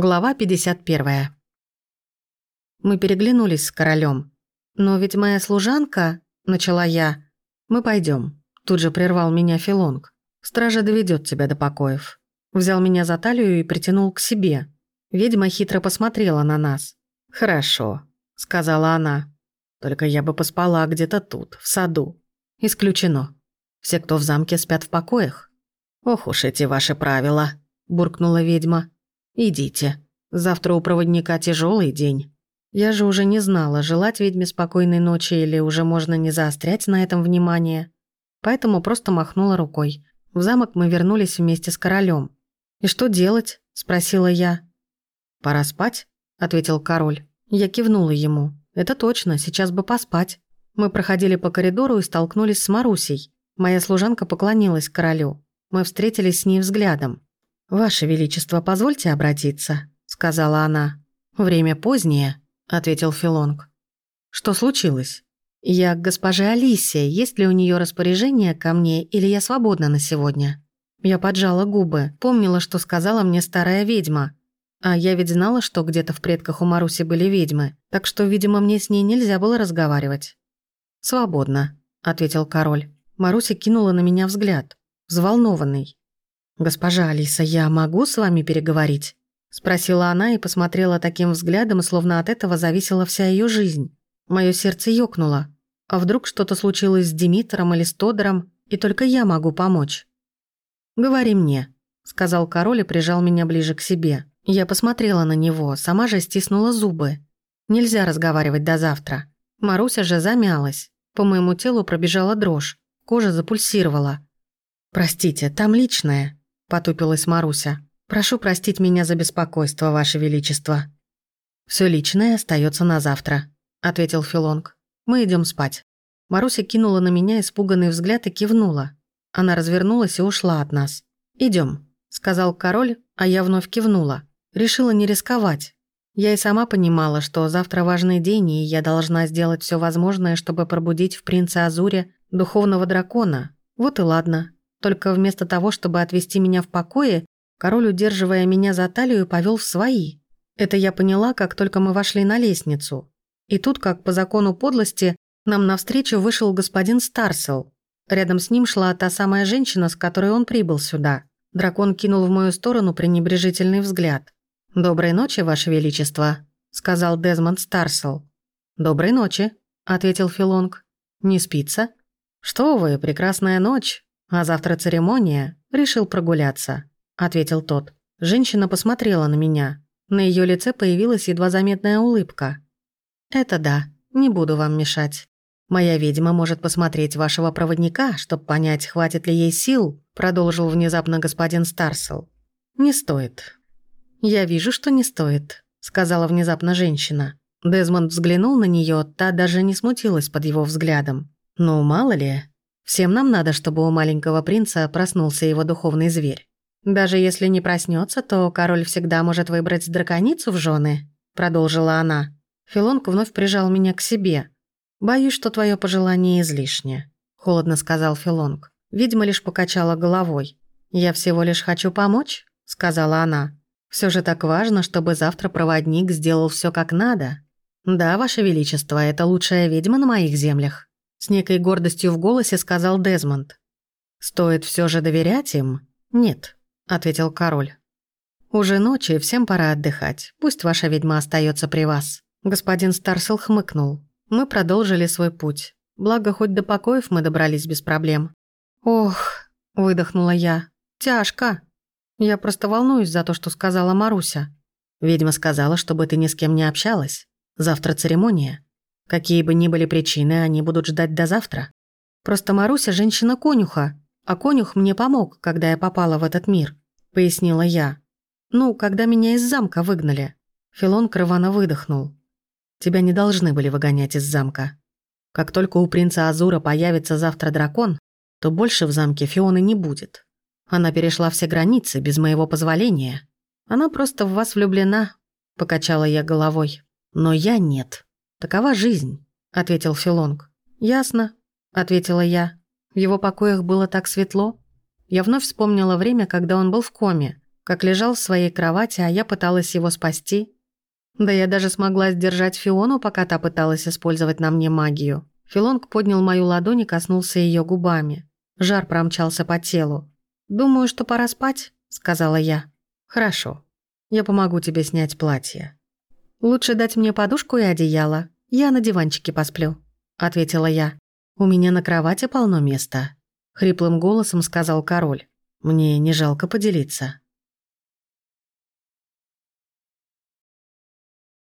Глава 51. Мы переглянулись с королем. «Но ведь моя служанка...» — начала я. «Мы пойдем. Тут же прервал меня Филонг. «Стража доведет тебя до покоев». Взял меня за талию и притянул к себе. Ведьма хитро посмотрела на нас. «Хорошо», — сказала она. «Только я бы поспала где-то тут, в саду. Исключено. Все, кто в замке, спят в покоях». «Ох уж эти ваши правила», — буркнула ведьма. «Идите. Завтра у проводника тяжелый день». Я же уже не знала, желать ведьме спокойной ночи или уже можно не заострять на этом внимание. Поэтому просто махнула рукой. В замок мы вернулись вместе с королем. «И что делать?» – спросила я. «Пора спать», – ответил король. Я кивнула ему. «Это точно, сейчас бы поспать». Мы проходили по коридору и столкнулись с Марусей. Моя служанка поклонилась королю. Мы встретились с ней взглядом. «Ваше Величество, позвольте обратиться», — сказала она. «Время позднее», — ответил Филонг. «Что случилось?» «Я к госпоже Алисе. Есть ли у нее распоряжение ко мне, или я свободна на сегодня?» Я поджала губы, помнила, что сказала мне старая ведьма. А я ведь знала, что где-то в предках у Маруси были ведьмы, так что, видимо, мне с ней нельзя было разговаривать. «Свободно», — ответил король. Маруся кинула на меня взгляд, взволнованный. «Госпожа Алиса, я могу с вами переговорить?» Спросила она и посмотрела таким взглядом, словно от этого зависела вся ее жизнь. Мое сердце ёкнуло. А вдруг что-то случилось с Димитром или с Тодором, и только я могу помочь? «Говори мне», — сказал король и прижал меня ближе к себе. Я посмотрела на него, сама же стиснула зубы. Нельзя разговаривать до завтра. Маруся же замялась. По моему телу пробежала дрожь, кожа запульсировала. «Простите, там личное», потупилась Маруся. «Прошу простить меня за беспокойство, Ваше Величество». Все личное остается на завтра», — ответил Филонг. «Мы идем спать». Маруся кинула на меня испуганный взгляд и кивнула. Она развернулась и ушла от нас. Идем, сказал король, а я вновь кивнула. Решила не рисковать. Я и сама понимала, что завтра важный день, и я должна сделать все возможное, чтобы пробудить в принце Азуре духовного дракона. Вот и ладно. Только вместо того, чтобы отвести меня в покое, король, удерживая меня за талию, повел в свои. Это я поняла, как только мы вошли на лестницу. И тут, как по закону подлости, нам навстречу вышел господин Старсел. Рядом с ним шла та самая женщина, с которой он прибыл сюда. Дракон кинул в мою сторону пренебрежительный взгляд. «Доброй ночи, Ваше Величество», — сказал Дезмонд Старсел. «Доброй ночи», — ответил Филонг. «Не спится?» «Что вы, прекрасная ночь. «А завтра церемония. Решил прогуляться», — ответил тот. Женщина посмотрела на меня. На ее лице появилась едва заметная улыбка. «Это да, не буду вам мешать. Моя ведьма может посмотреть вашего проводника, чтобы понять, хватит ли ей сил», продолжил внезапно господин Старсел. «Не стоит». «Я вижу, что не стоит», — сказала внезапно женщина. Дезмонд взглянул на нее, та даже не смутилась под его взглядом. «Ну, мало ли, Всем нам надо, чтобы у маленького принца проснулся его духовный зверь. Даже если не проснется, то король всегда может выбрать драконицу в жены, продолжила она. Филонг вновь прижал меня к себе. Боюсь, что твое пожелание излишне, холодно сказал Филонг. Видимо, лишь покачала головой. Я всего лишь хочу помочь, сказала она. Все же так важно, чтобы завтра проводник сделал все как надо. Да, ваше величество, это лучшая ведьма на моих землях. С некой гордостью в голосе сказал Дезмонд. «Стоит все же доверять им?» «Нет», — ответил король. «Уже ночи, всем пора отдыхать. Пусть ваша ведьма остается при вас». Господин Старсел хмыкнул. Мы продолжили свой путь. Благо, хоть до покоев мы добрались без проблем. «Ох», — выдохнула я, — «тяжко. Я просто волнуюсь за то, что сказала Маруся. Ведьма сказала, чтобы ты ни с кем не общалась. Завтра церемония. Какие бы ни были причины, они будут ждать до завтра. Просто Маруся – женщина-конюха, а конюх мне помог, когда я попала в этот мир», – пояснила я. «Ну, когда меня из замка выгнали». Филон рвано выдохнул. «Тебя не должны были выгонять из замка. Как только у принца Азура появится завтра дракон, то больше в замке Фионы не будет. Она перешла все границы без моего позволения. Она просто в вас влюблена», – покачала я головой. «Но я нет». «Такова жизнь», — ответил Филонг. «Ясно», — ответила я. В его покоях было так светло. Я вновь вспомнила время, когда он был в коме, как лежал в своей кровати, а я пыталась его спасти. Да я даже смогла сдержать Фиону, пока та пыталась использовать на мне магию. Филонг поднял мою ладонь и коснулся ее губами. Жар промчался по телу. «Думаю, что пора спать», — сказала я. «Хорошо. Я помогу тебе снять платье». «Лучше дать мне подушку и одеяло. Я на диванчике посплю», — ответила я. «У меня на кровати полно места», — хриплым голосом сказал король. «Мне не жалко поделиться».